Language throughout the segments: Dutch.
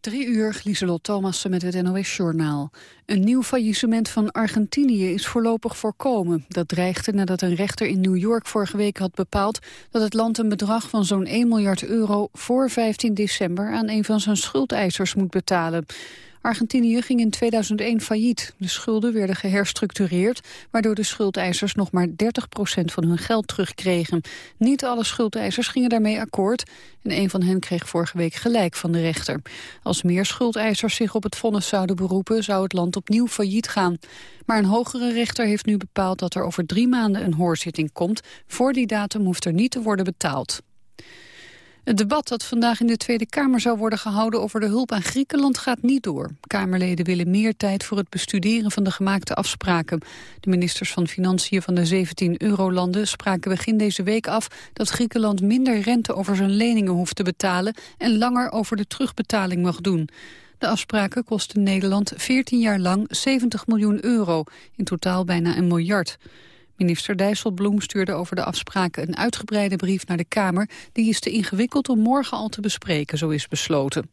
Drie uur, Lieselot Thomassen met het NOS-journaal. Een nieuw faillissement van Argentinië is voorlopig voorkomen. Dat dreigde nadat een rechter in New York vorige week had bepaald... dat het land een bedrag van zo'n 1 miljard euro voor 15 december... aan een van zijn schuldeisers moet betalen. Argentinië ging in 2001 failliet. De schulden werden geherstructureerd, waardoor de schuldeisers nog maar 30% van hun geld terugkregen. Niet alle schuldeisers gingen daarmee akkoord en een van hen kreeg vorige week gelijk van de rechter. Als meer schuldeisers zich op het vonnis zouden beroepen, zou het land opnieuw failliet gaan. Maar een hogere rechter heeft nu bepaald dat er over drie maanden een hoorzitting komt. Voor die datum hoeft er niet te worden betaald. Het debat dat vandaag in de Tweede Kamer zou worden gehouden over de hulp aan Griekenland gaat niet door. Kamerleden willen meer tijd voor het bestuderen van de gemaakte afspraken. De ministers van Financiën van de 17 eurolanden spraken begin deze week af dat Griekenland minder rente over zijn leningen hoeft te betalen en langer over de terugbetaling mag doen. De afspraken kosten Nederland 14 jaar lang 70 miljoen euro, in totaal bijna een miljard. Minister Dijsselbloem stuurde over de afspraken een uitgebreide brief naar de Kamer. Die is te ingewikkeld om morgen al te bespreken, zo is besloten.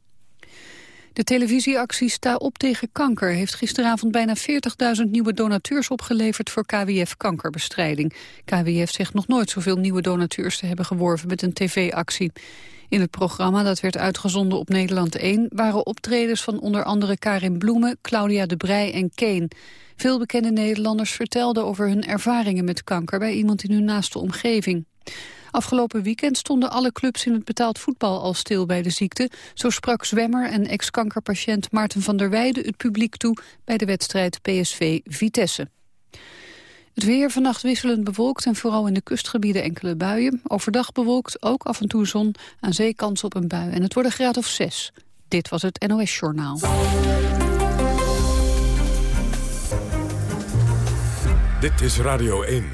De televisieactie Sta op tegen kanker heeft gisteravond bijna 40.000 nieuwe donateurs opgeleverd voor KWF kankerbestrijding. KWF zegt nog nooit zoveel nieuwe donateurs te hebben geworven met een tv-actie. In het programma dat werd uitgezonden op Nederland 1 waren optredens van onder andere Karin Bloemen, Claudia de Brij en Keen. Veel bekende Nederlanders vertelden over hun ervaringen met kanker bij iemand in hun naaste omgeving. Afgelopen weekend stonden alle clubs in het betaald voetbal al stil bij de ziekte. Zo sprak zwemmer en ex-kankerpatiënt Maarten van der Weijden het publiek toe bij de wedstrijd PSV-Vitesse. Het weer vannacht wisselend bewolkt en vooral in de kustgebieden enkele buien. Overdag bewolkt, ook af en toe zon, aan zee kans op een bui. En het wordt een graad of zes. Dit was het NOS Journaal. Dit is Radio 1.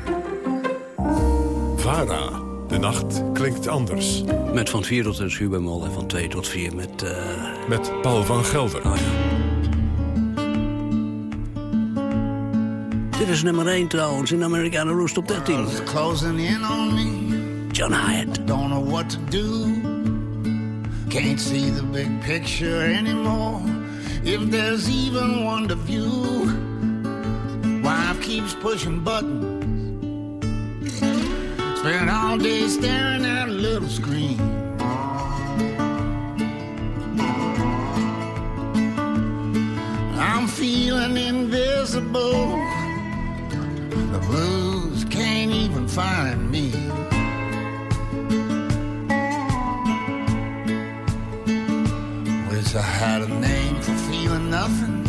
VARA. De nacht klinkt anders. Met van 4 tot 6 uur bij en van 2 tot 4 met... Uh... Met Paul van Gelder. Oh, ja. Dit is nummer 1 trouwens in Americana Roost op 13. closing in on me. John Hyatt. Don't know what to do. Can't see the big picture anymore. If there's even one to view. Wife keeps pushing buttons. Spend all day staring at a little screen. I'm feeling invisible. Blues can't even find me. Wish I had a name for feeling nothing.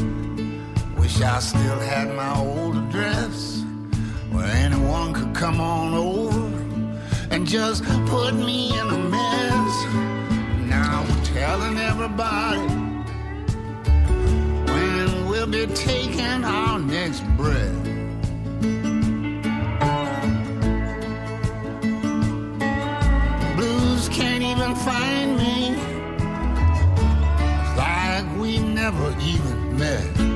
Wish I still had my old address where anyone could come on over and just put me in a mess. Now we're telling everybody when we'll be taking our next breath. Find me. Like we never even met.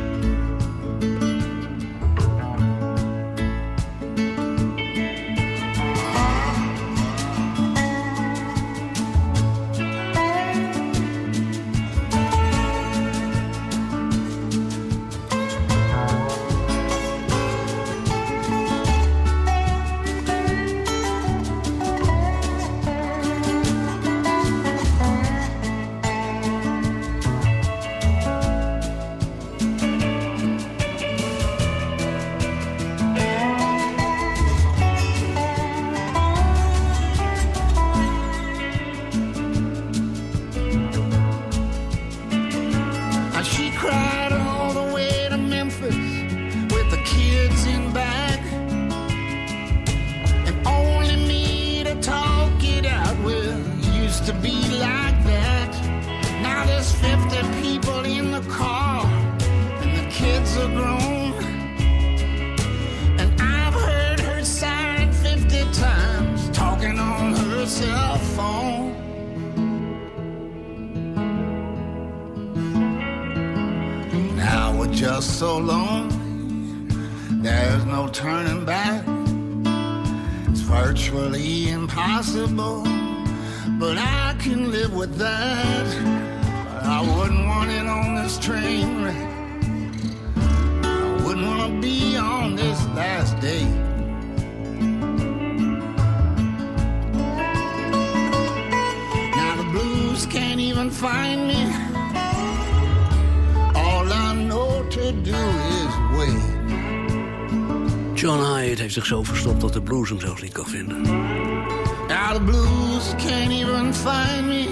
Blues hem zelfs niet kan vinden. Now the blues can't even find me.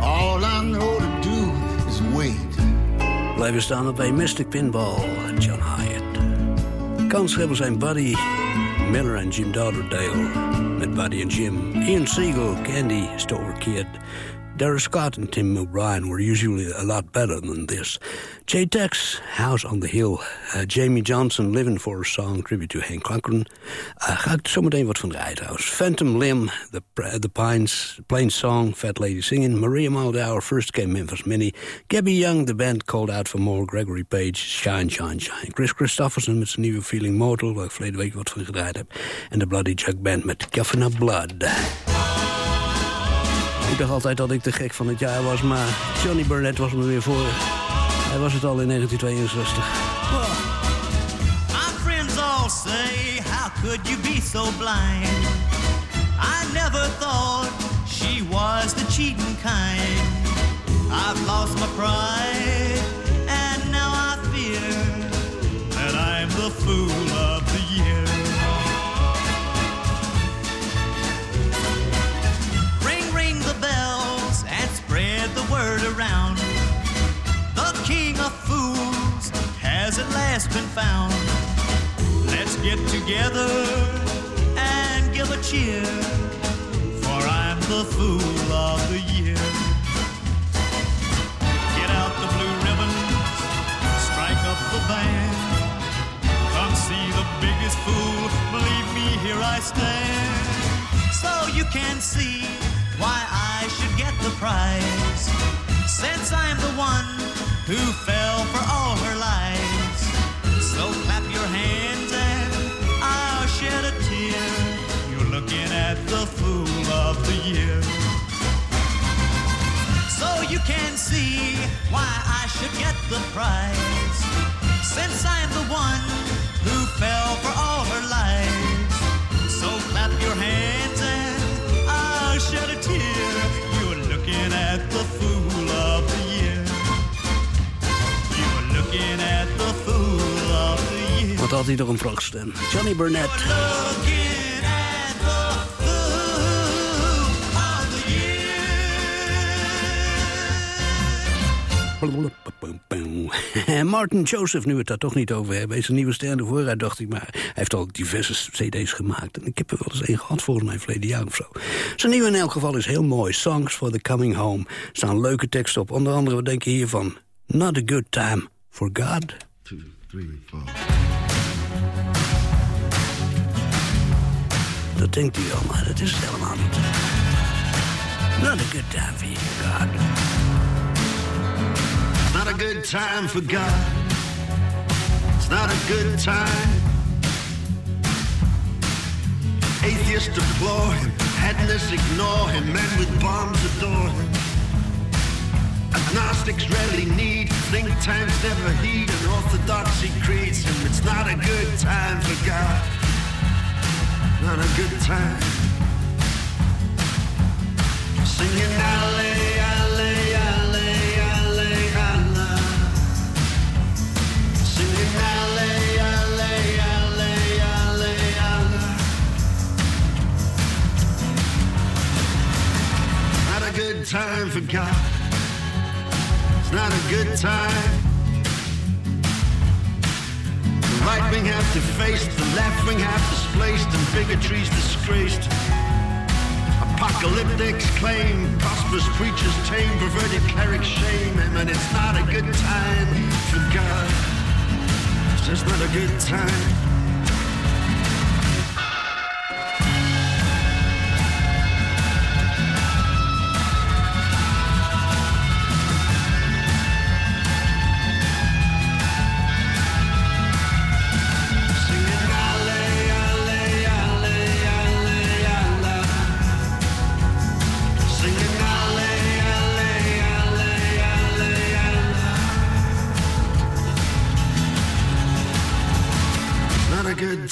All I know to do is wait. Blijven staan bij Mystic Pinball, John Hyatt. Kanshebbers zijn Buddy Miller en Jim Dotterdale. Met Buddy en Jim. Ian Siegel, Candy, Stover Kid. Dara Scott and Tim O'Brien were usually a lot better than this. Jay Tex, House on the Hill. Uh, Jamie Johnson, Living for a Song, tribute to Hank Cochran. Uh, ga ik zometeen wat van draaien trouwens. Phantom Limb, The, the Pines, Plain Song, Fat Lady Singing. Maria Muldaur, First Came Memphis Mini. Gabby Young, the band called out for more. Gregory Page, Shine, Shine, Shine. Chris Christofferson met zijn nieuwe Feeling Mortal, waar ik verleden week wat van gedraaid heb. En de Bloody Jug Band met of Blood. Ik dacht altijd dat ik de gek van het jaar was, maar Johnny Burnett was me weer voor. Hij was het al in 1962. My friends all say, how could you be so blind? I never thought she was the cheating kind. I've lost my pride, and now I fear that I'm the fool has at last been found. Let's get together and give a cheer, for I'm the fool of the year. Get out the blue ribbons, strike up the band. Come see the biggest fool, believe me, here I stand. So you can see why I should get the prize. Since I'm the one who fell for all you can see why I should get the prize. Since I'm the one who fell for all her lies. So clap your hands and I'll shed a tear. You're looking at the fool of the year. You're looking at the fool of the year. Wat had hij toch een vrachtstem. Johnny Burnett. Martin Joseph, nu we het daar toch niet over hebben... is een nieuwe ster vooruit, dacht ik. Maar hij heeft al diverse cd's gemaakt. En ik heb er wel eens één gehad, volgens mij verleden jaar of zo. Zijn nieuwe in elk geval is heel mooi. Songs for the Coming Home. Er staan leuke teksten op. Onder andere, wat denk je hiervan? Not a good time for God. Two, three, four. Dat denkt u wel, maar dat is het helemaal niet. Not a good time for you, God. A good time for God. It's not a good time. Atheists deplore him, hedonists ignore him, men with bombs adore him. Agnostics rarely need, think tanks never heed, and orthodoxy creeds him. It's not a good time for God. Not a good time. Singing alle, alle, time for God. It's not a good time. The right wing have defaced, the left wing have displaced, and bigotry's disgraced. Apocalyptics claim, prosperous preachers tame, perverted clerics shame him, and it's not a good time for God. It's just not a good time.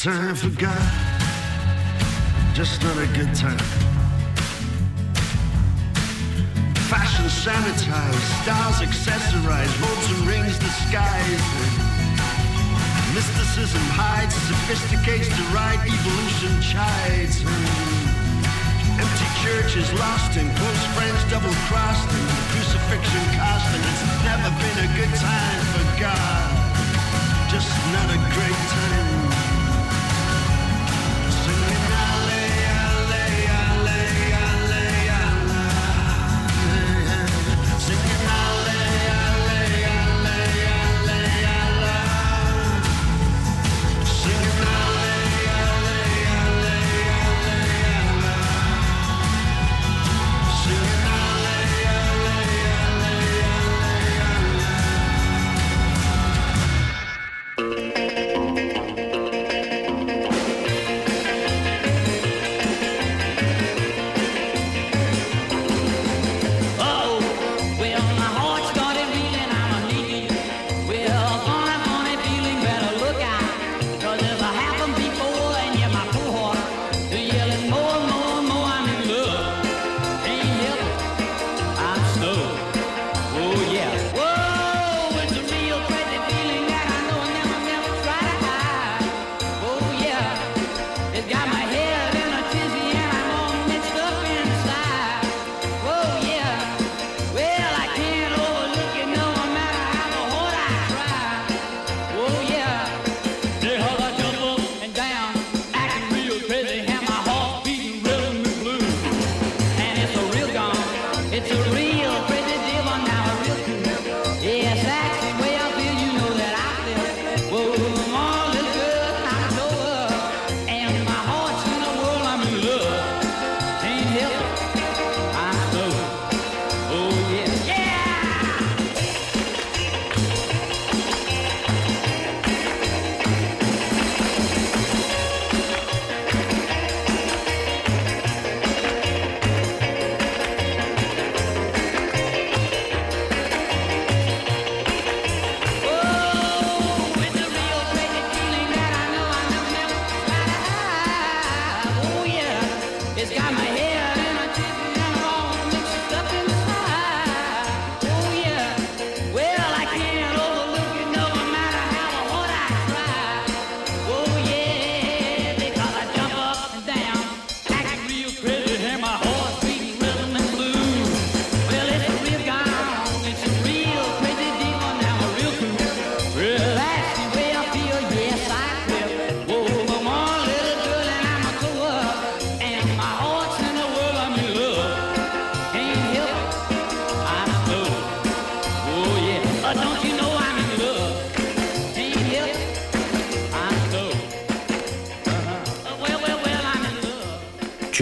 Time for God. Just not a good time. Fashion sanitized, stars accessorized, robes and rings disguised. Mysticism hides, sophisticates to ride, evolution chides. Empty churches lost in close friends double crossed and crucifixion cost and it's never been a good time for God. Just not a great time.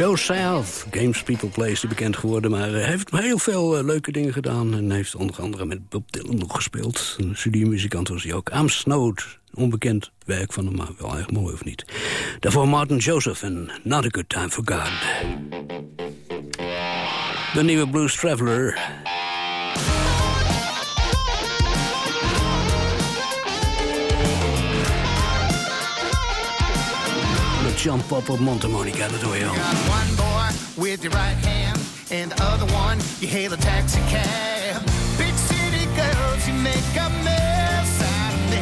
Joe South, Games People Place, die bekend geworden. Maar hij heeft heel veel eh, leuke dingen gedaan. En heeft onder andere met Bob Dylan nog gespeeld. Een studiemuzikant was hij ook. I'm Snowed, onbekend werk van hem, maar wel erg mooi of niet. Daarvoor Martin Joseph en Not a Good Time for God. De nieuwe Blues Traveler. Met up Pop op Montemonica, dat hoor al. Got one boy with your right hand, and the other one you hail a taxi cab. Big city girls, you make a mess out of me.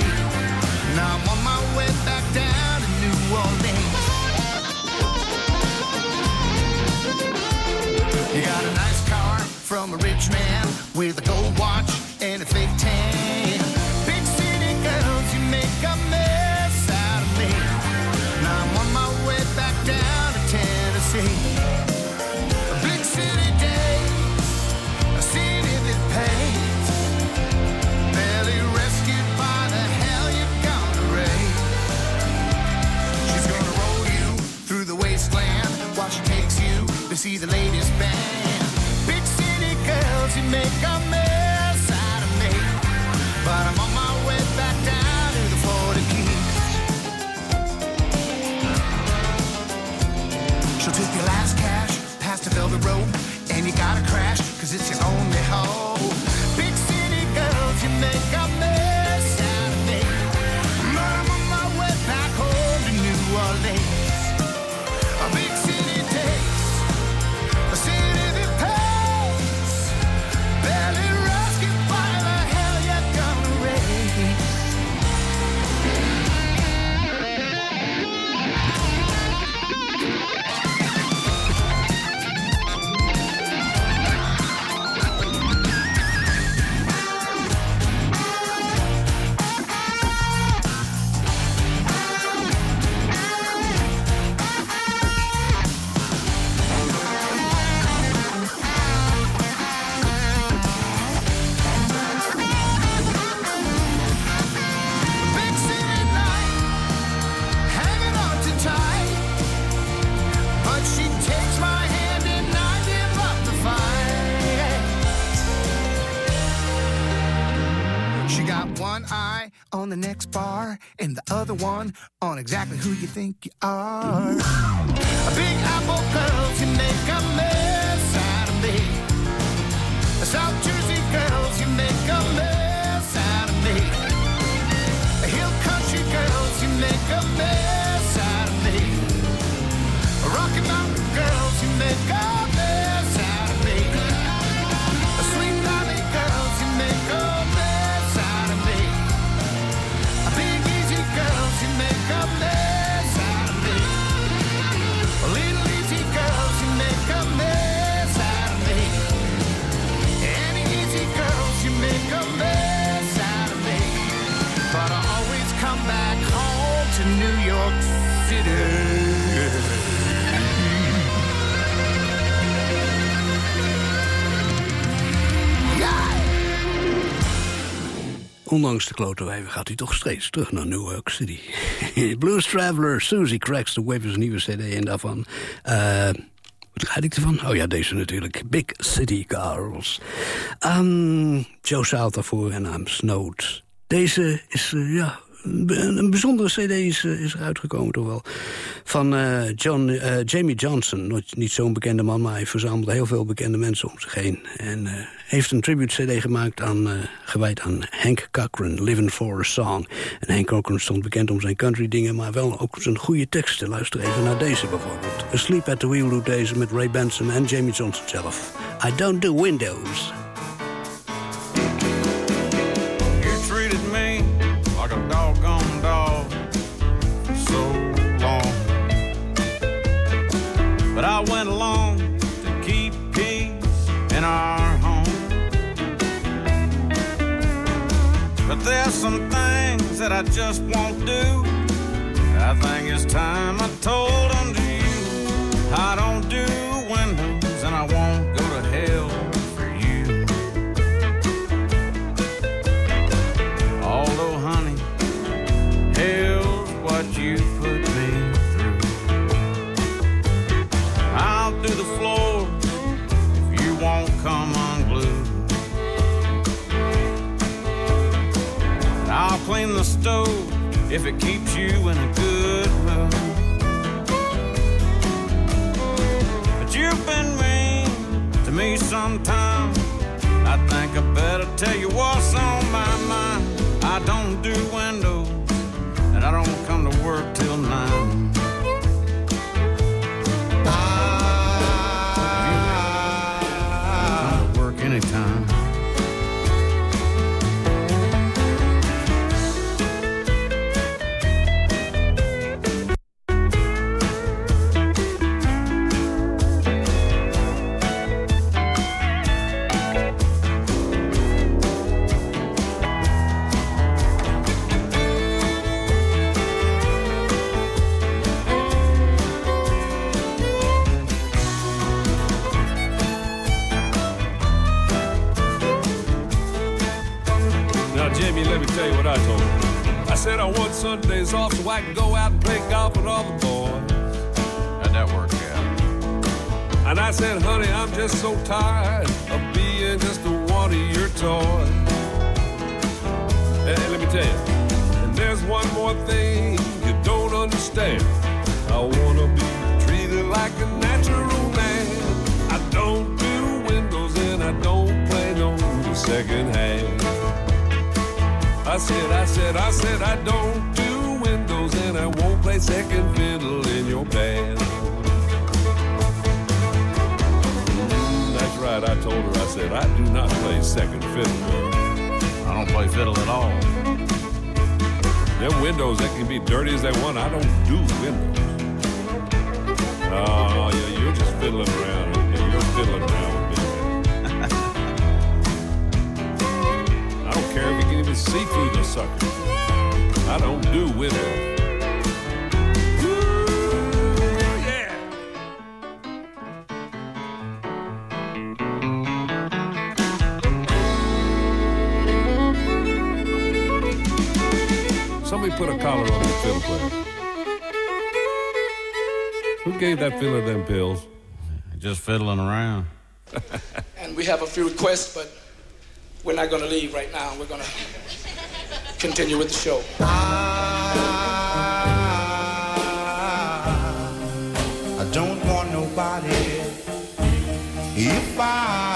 Now I'm on my way back down to New Orleans. You got a nice car from a rich man with a gold watch and a fake see the latest band. Big city girls, you make a mess out of me. But I'm on my way back down to the Florida Keys. She'll take your last cash past the velvet rope, and you gotta crash, cause it's your only hope. Big city girls, you make and the one on exactly who you think you are. Big apple girls, you make a mess out of me. South Jersey girls, you make a mess Ondanks de klote wijven gaat hij toch steeds terug naar New York City. Blues Traveler, Susie Cracks the Whip is nieuwe cd en daarvan... eh wat ga ik ervan? Oh ja, deze natuurlijk. Big City Girls. Joe South daarvoor en I'm Snowed. Deze is, eh, ja, een bijzondere cd is, eh, is gekomen toch wel. Van John, Jamie Johnson. Niet zo'n bekende man, maar hij verzamelde heel veel bekende mensen om zich heen. En heeft een tribute cd gemaakt aan, eh, gewijd aan Hank Cochran, Living for a Song. En Hank Cochran stond bekend om zijn country dingen, maar wel ook zijn goede teksten. Luister even naar deze bijvoorbeeld. Asleep at the Wheel doet deze met Ray Benson en Jamie Johnson zelf. I don't do windows. You treated me like a dog so long. But I went along to keep peace in our there's some things that I just won't do. I think it's time I told them to you. I don't do windows and I won't clean the stove if it keeps you in a good mood. But you've been mean to me sometimes. Tired of being just a one of your toys. And, let me tell you, and there's one more thing you don't understand. I wanna be treated like a natural man. I don't do windows and I don't play no second hand. I said, I said, I said, I don't do windows and I won't play second fiddle in your band. Right, I told her, I said, I do not play second fiddle. I don't play fiddle at all. Them windows, they can be dirty as they want. I don't do windows. Oh, yeah, you're just fiddling around. Yeah, You're fiddling around with me. I don't care if you can even see through the sucker. I don't do windows. put a collar on that fiddle player? Who gave that fiddler them pills? Just fiddling around. and we have a few requests, but we're not going to leave right now. We're going to continue with the show. I, I don't want nobody if I.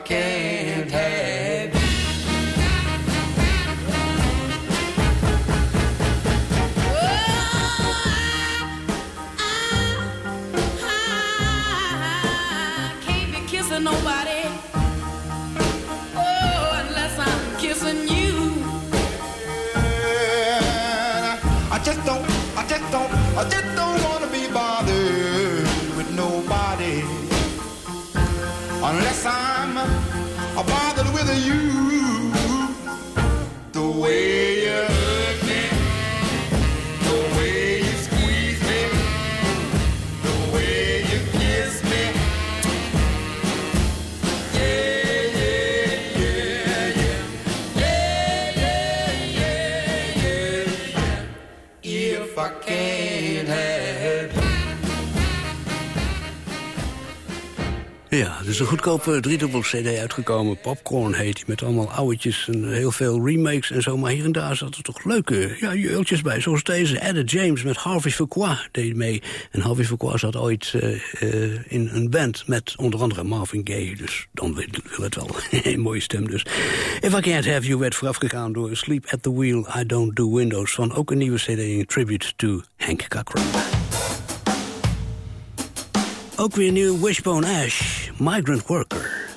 Okay. came. is een goedkope driedubbel cd uitgekomen. Popcorn heet die, met allemaal ouwetjes en heel veel remakes en zo. Maar hier en daar zaten toch leuke ja, jeultjes bij. Zoals deze, Edda James met Harvey Fuqua deed mee. En Harvey Fuqua zat ooit eh, eh, in een band met onder andere Marvin Gaye. Dus dan wil, het wel. een mooie stem dus. If I Can't Have You werd voorafgegaan door Sleep at the Wheel, I Don't Do Windows. Van ook een nieuwe cd in tribute to Hank Cochran. Ook weer nieuw Wishbone Ash. migrant worker.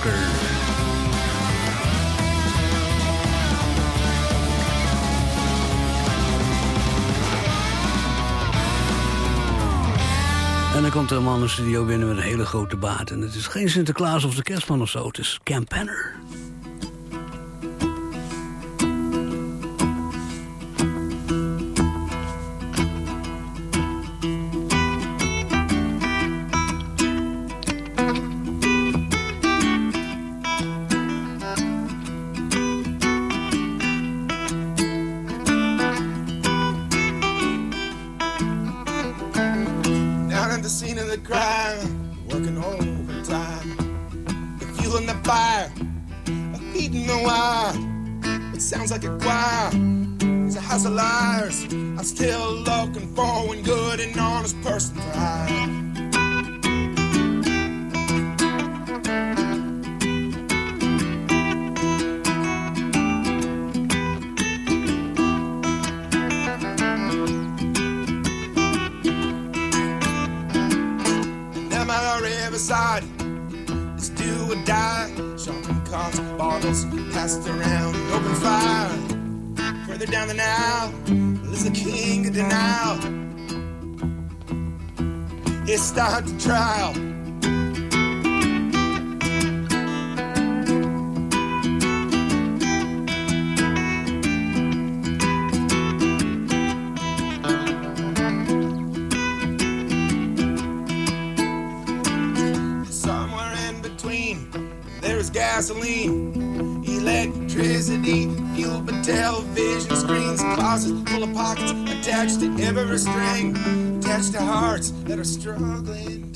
En dan komt er een man in de studio binnen met een hele grote baard. En het is geen Sinterklaas of de kerstman of zo. Het is Cam Penner. Bottles passed around, the open fire. Further down the Nile, there's the king of denial. It start the trial. Closets full of pockets attached to every string, attached to hearts that are struggling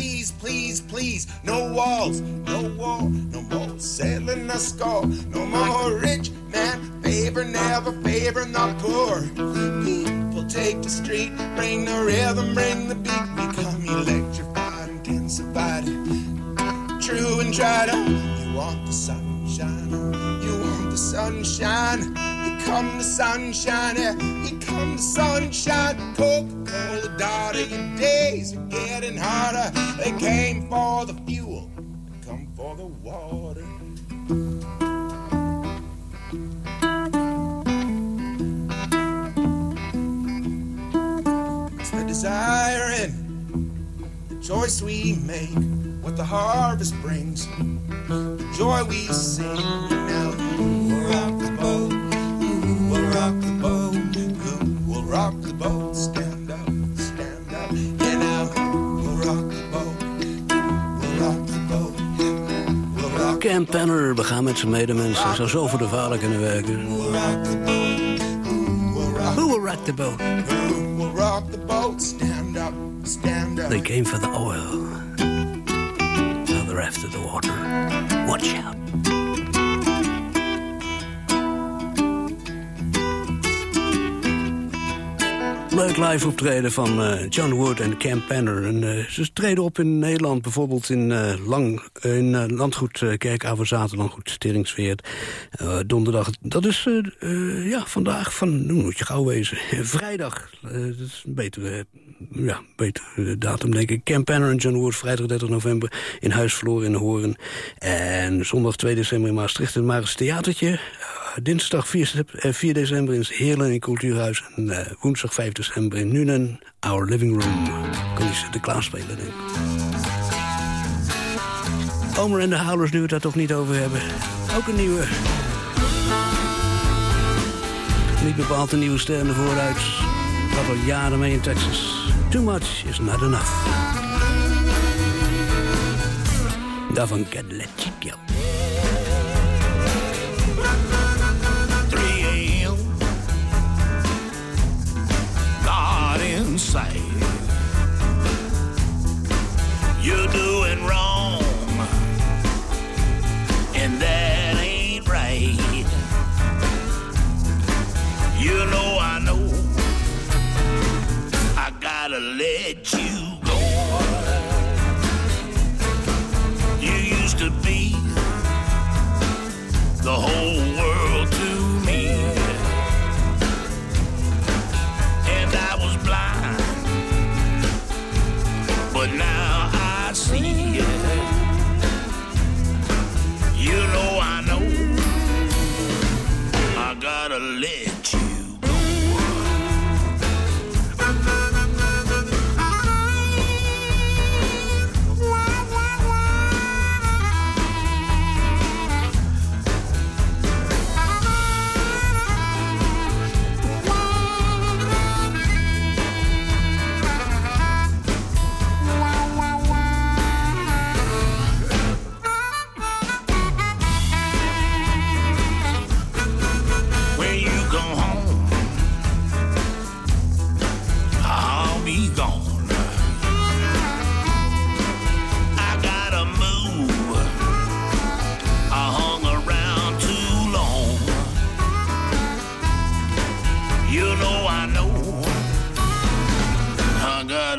please, please, please, no walls, no war, no more settling the score, no more rich man favor, never favoring the poor. People take the street, bring the rhythm, bring the beat, become electrified, intensified true and tried. You want the sunshine, you want the sunshine. Here come the sunshine, here come the sunshine. Coca-Cola daughter, your days are getting harder. They came for the fuel, come for the water. It's the desire and the choice we make, what the harvest brings, the joy we sing. Now, we'll rock the boat, we'll rock the boat, we'll rock the boat. Stand Cam Penner begaan met zijn medemensen. Zou zo voor de vader kunnen werken. Rock the boat, Who will rock the boat? we'll rock the boat. Stand up, stand up. They came for the oil. Now they're after the water. Watch out. Leuk live optreden van eh, John Wood en Cam Penner. En, eh, ze treden op in Nederland, bijvoorbeeld in, eh, Lang, in Landgoed uh, Kerkhaven, Landgoed Steringsweert. Eh, donderdag, dat is ja, vandaag, van, moet je gauw wezen, vrijdag. Dat is een betere, ja, betere datum, denk ik. Cam Penner en John Wood, vrijdag 30 november in Huis Verloren in Hoorn. En zondag 2 december in Maastricht in het Maris Theatertje dinsdag 4, 4 eh, december in Heerlen in Cultuurhuis. En eh, woensdag 5 december in Nuenen, Our Living Room. Kun je ze klaar spelen, denk ik. Omer en de Houders, nu we daar toch niet over hebben. Ook een nieuwe. Niet bepaald een nieuwe sterren vooruit. Gaat al jaren mee in Texas. Too much is not enough. Daarvan let's go. sight. You're doing wrong, and that ain't right. You know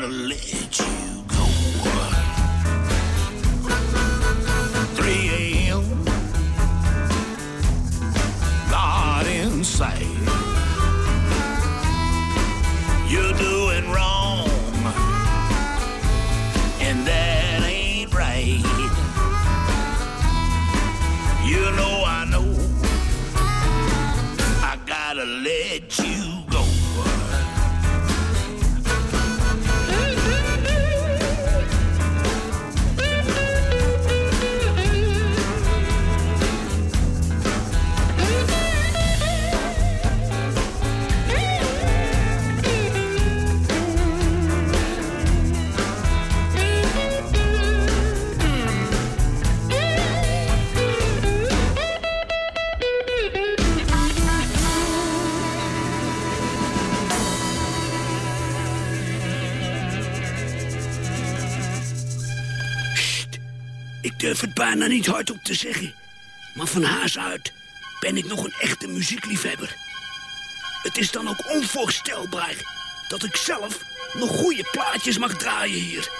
gonna live. er niet hardop te zeggen. Maar van haas uit ben ik nog een echte muziekliefhebber. Het is dan ook onvoorstelbaar dat ik zelf nog goede plaatjes mag draaien hier.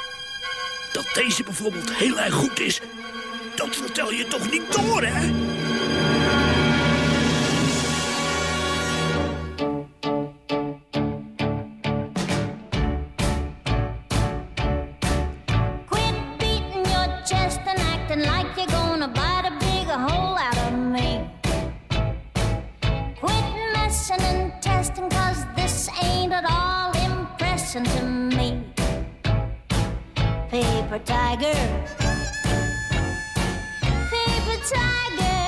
Dat deze bijvoorbeeld heel erg goed is, dat vertel je toch niet door, hè? paper tiger. Paper tiger.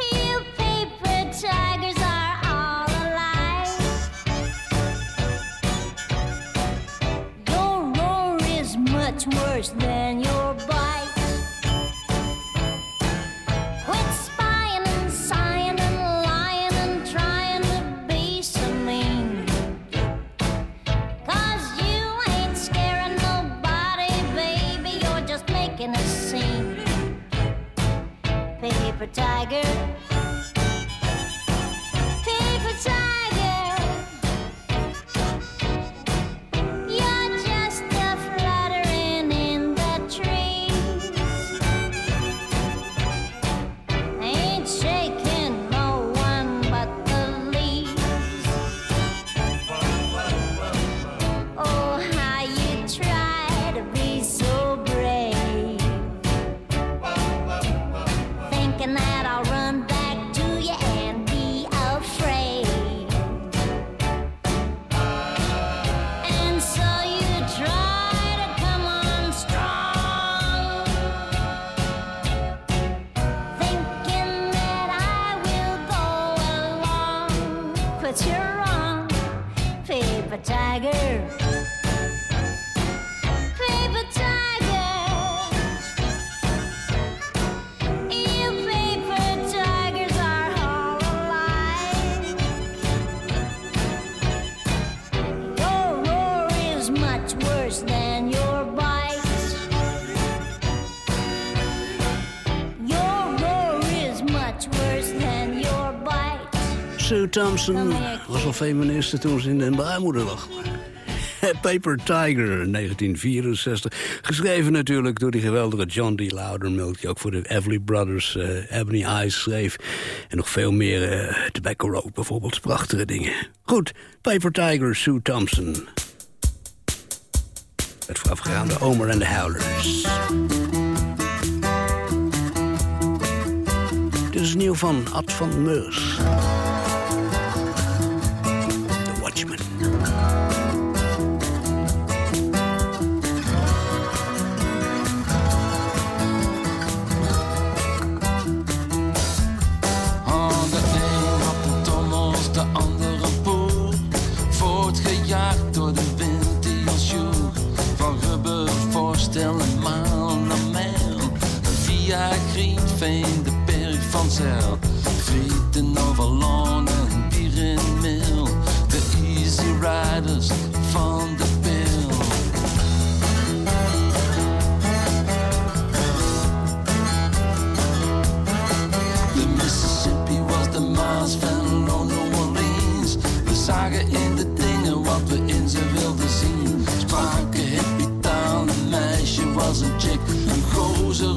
You paper tigers are all alive. Your roar is much worse than your. tiger. Sue Thompson was al feministe toen ze in de baarmoeder lag. Paper Tiger, 1964. Geschreven natuurlijk door die geweldige John D. Loudermilk... die ook voor de Everly Brothers uh, Ebony Eyes schreef. En nog veel meer, uh, Tobacco Road bijvoorbeeld. Prachtige dingen. Goed, Paper Tiger, Sue Thompson. Het voorafgaande Omer en de Howlers. Dit is nieuw van Ad van Meurs. De berg van Zeil. Frieten over Loon en bier in. De Easy Riders van de pil. De Mississippi was de Maas van New Orleans. We zagen in de dingen wat we in ze wilden zien. Spraken hippie taal, een meisje was een chick. Een gozer,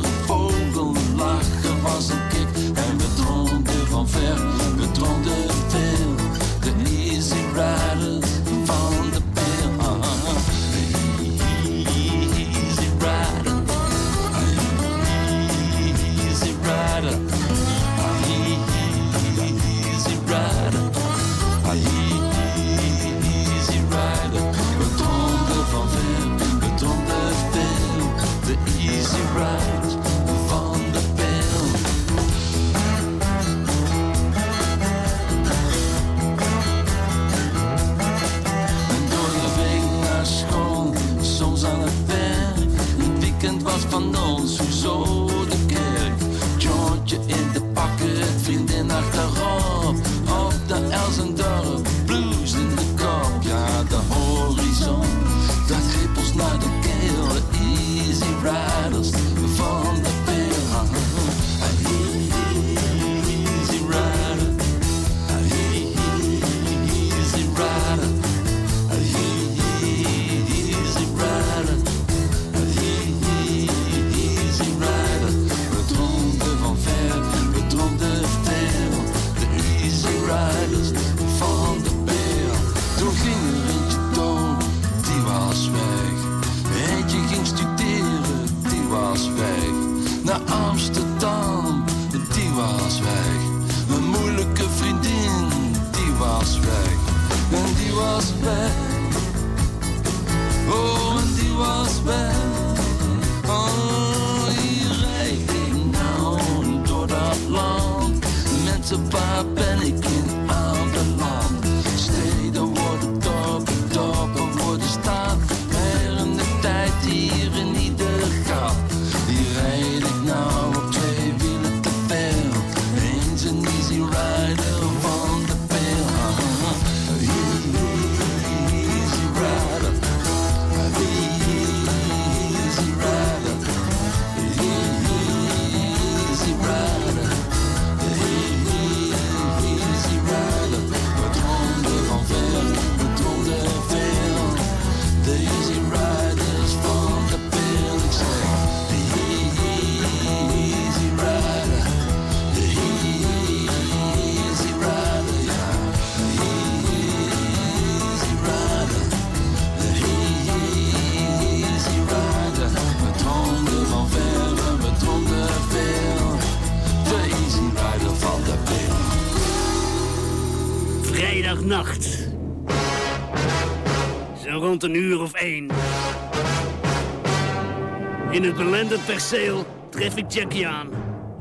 tref ik Jackie aan.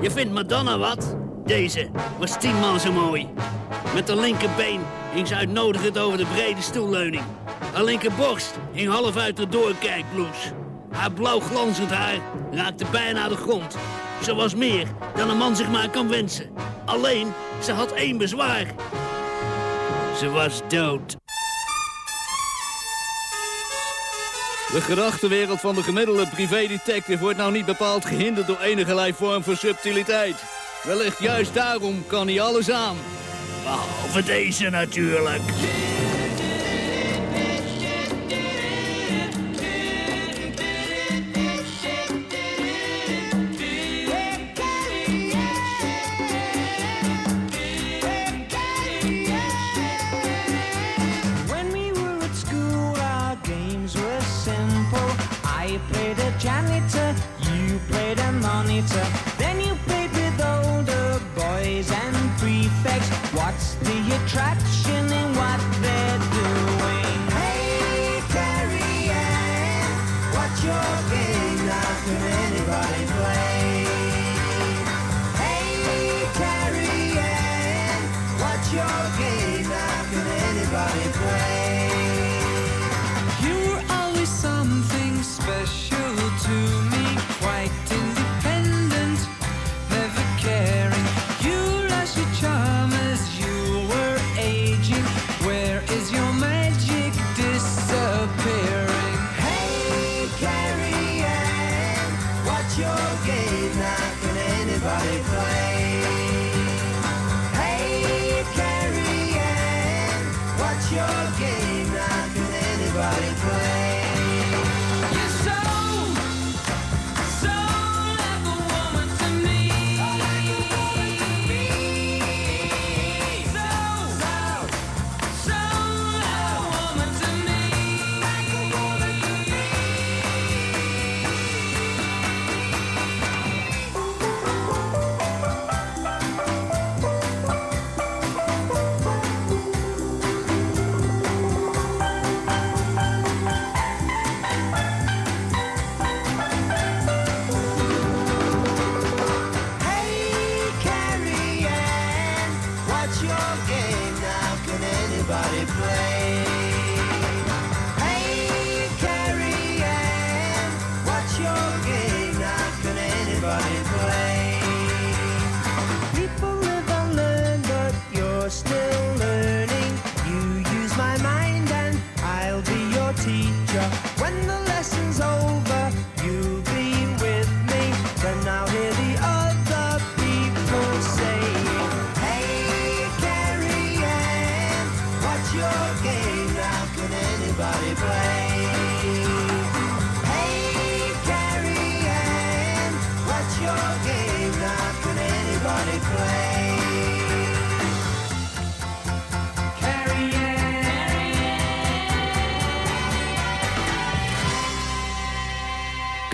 Je vindt Madonna wat? Deze was tienmaal zo mooi. Met haar linkerbeen hing ze uitnodigend over de brede stoelleuning. Haar linkerborst hing half uit de doorkijkblouse. Haar blauw glanzend haar raakte bijna de grond. Ze was meer dan een man zich maar kan wensen. Alleen, ze had één bezwaar. Ze was dood. De gedachtenwereld van de gemiddelde privédetective wordt nou niet bepaald gehinderd door enige vorm van subtiliteit. Wellicht juist daarom kan hij alles aan. Behalve deze natuurlijk. later. Then you played with older boys and prefects. What's the attraction?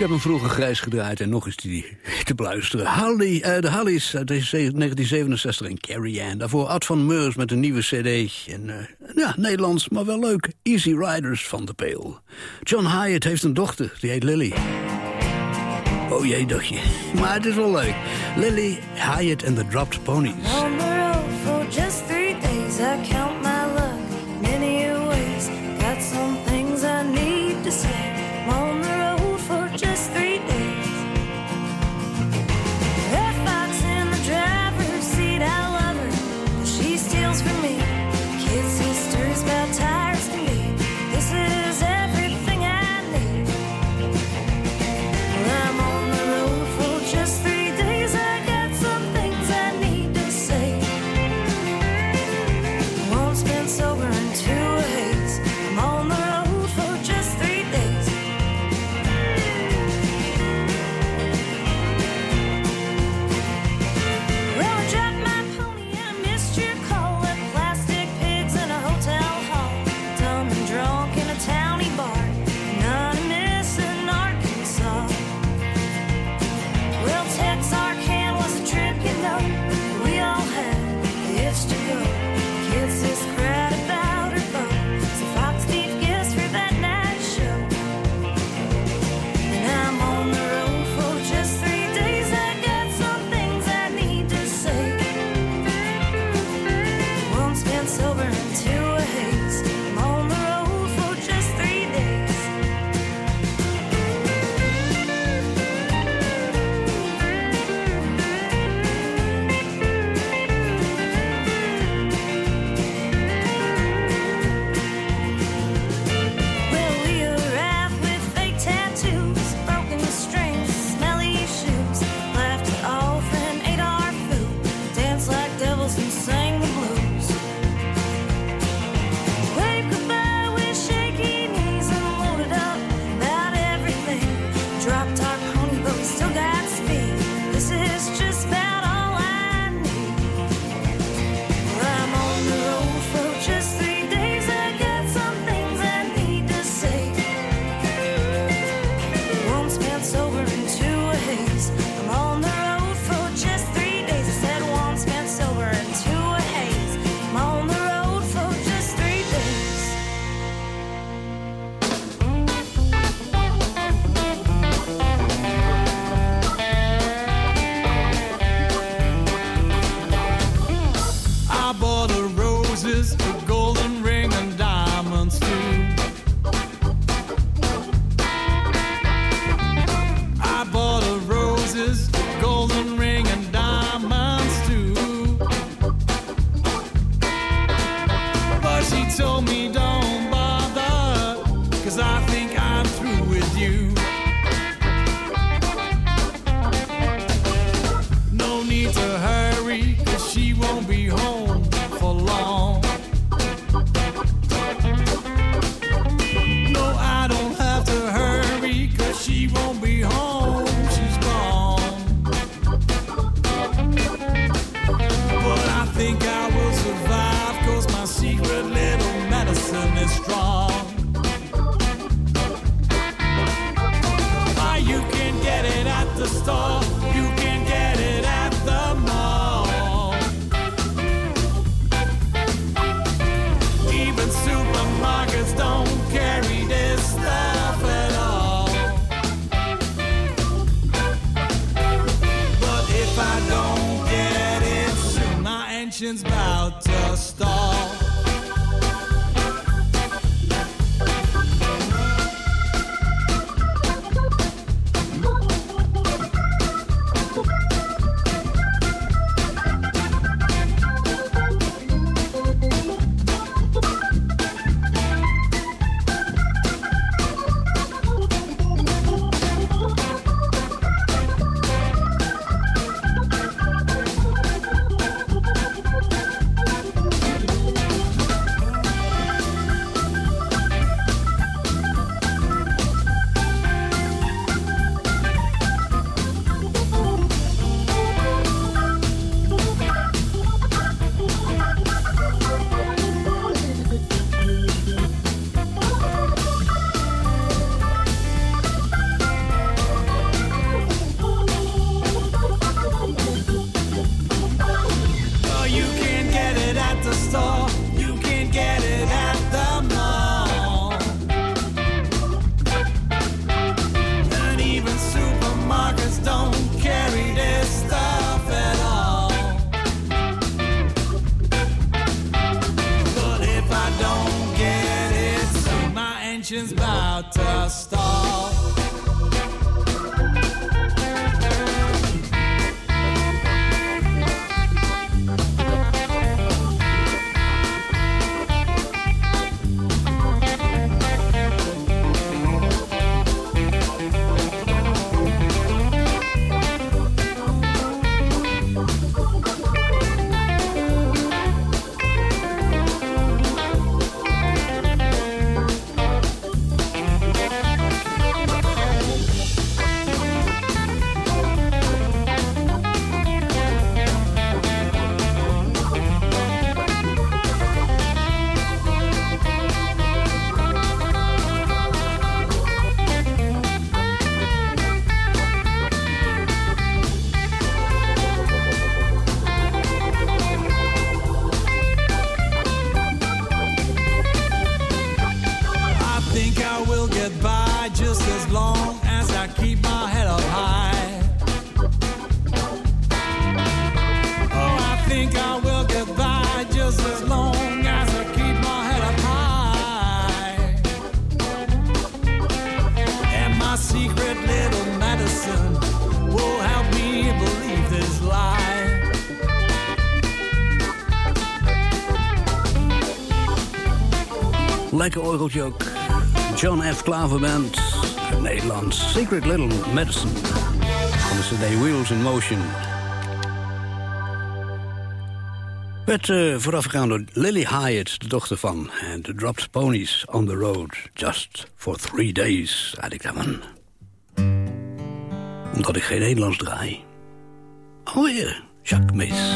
heb hem vroeger grijs gedraaid en nog eens die te bluisteren. Holly eh, de Hallies uit 1967 en Carrie Ann. Daarvoor Ad van Meurs met een nieuwe cd. En, eh, ja, Nederlands, maar wel leuk. Easy Riders van de Peel. John Hyatt heeft een dochter, die heet Lily. Oh jee, dochje. Maar het is wel leuk. Lily, Hyatt en the Dropped Ponies. She won't be home Ook. John F. Klaver Band uit Nederland. Secret Little Medicine. Van de CD Wheels in Motion. Werd eh, voorafgegaan door Lily Hyatt, de dochter van. En The Dropped Ponies on the Road. Just for three days, had ik daarvan. Omdat ik geen Nederlands draai. Ja, Jacques Mees.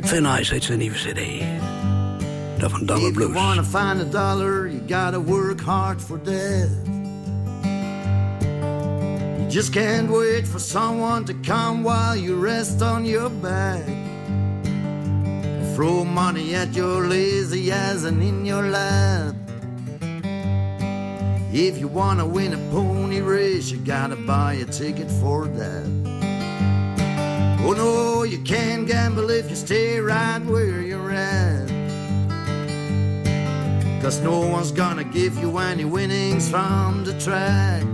Van Nice heet zijn nieuwe CD. Dollar If you wanna find a dollar, you gotta work hard for that. You just can't wait for someone to come while you rest on your back. Throw money at your lazy eyes and in your lap. If you wanna win a pony race, you gotta buy a ticket for that. Oh no, you can't gamble if you stay right where you're at. Cause no one's gonna give you any winnings from the track.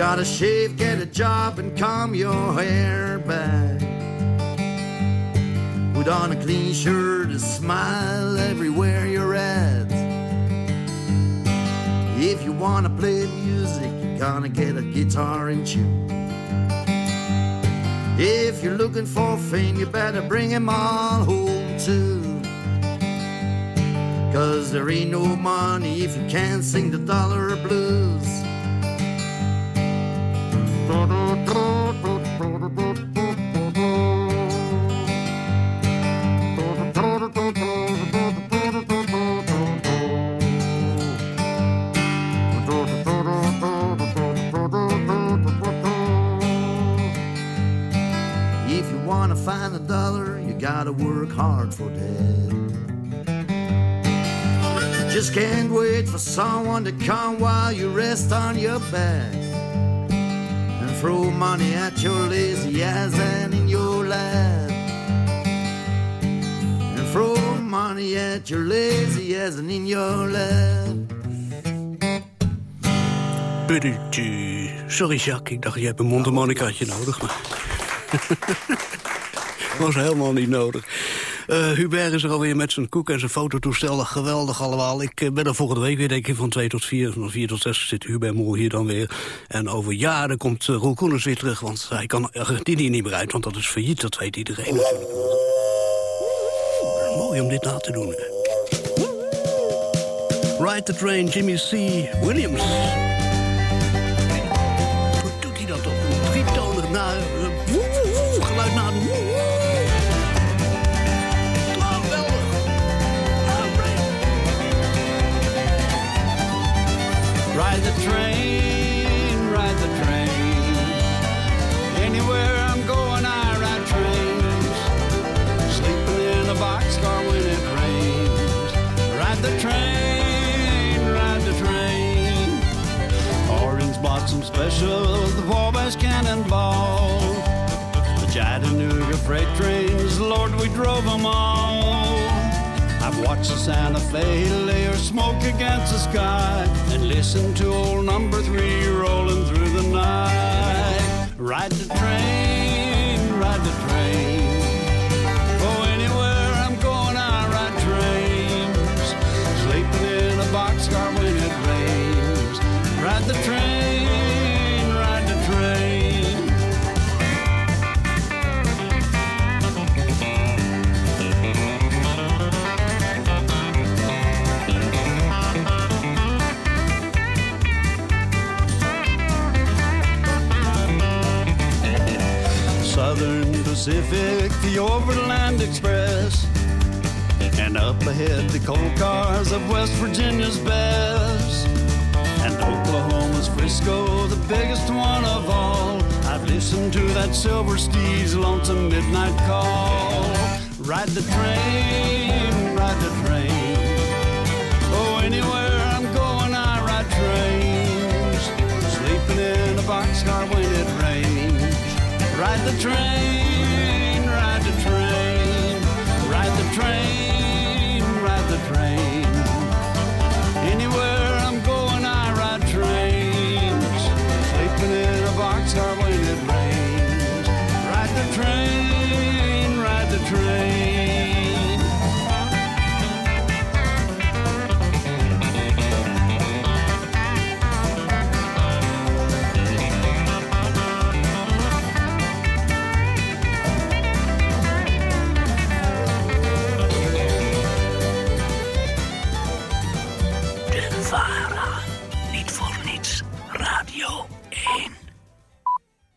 Gotta shave, get a job, and comb your hair back. Put on a clean shirt and smile everywhere you're at. If you wanna play music, you gotta get a guitar in tune. If you're looking for fame, you better bring 'em all home too. Cause there ain't no money if you can't sing the dollar blues. Hard for that. Just can't wait for someone to come while you rest on your back and throw money at your lazy ass and in your lap. And throw money at your lazy ass and in your lap. Sorry, Jacques. Ik dacht, je hebt een mondharmonicaatje nodig, maar... was helemaal niet nodig. Eh, Hubert is er alweer met zijn koek en zijn fototoestel. Geweldig allemaal. Ik eh, ben er volgende week weer, denk ik, van 2 tot 4. Van 4 tot 6 zit Hubert Mol hier dan weer. En over jaren komt uh, Roel Koenens weer terug. Want hij kan Argentinië niet meer uit, want dat is failliet. Dat weet iedereen natuurlijk. Mooi om dit na te doen. Ride the Train, Jimmy C. Williams. The train, ride the train. Anywhere I'm going, I ride trains. Sleeping in a boxcar when it rains. Ride the train, ride the train. Orange Blossom the Cannonball. The Chattanooga freight trains, Lord, we drove them all. I've watched the Santa Fe lay her smoke against the sky and listened to old number three rolling through the night. Ride the train, ride the train. Oh, anywhere I'm going, I ride trains. Sleeping in a boxcar when it rains. Ride the train, Pacific, the Overland Express. And up ahead, the coal cars of West Virginia's best. And Oklahoma's Frisco, the biggest one of all. I've listened to that Silver Steve's lonesome midnight call. Ride the train, ride the train. Oh, anywhere I'm going, I ride trains. Sleeping in a boxcar when it rains. Ride the train, train.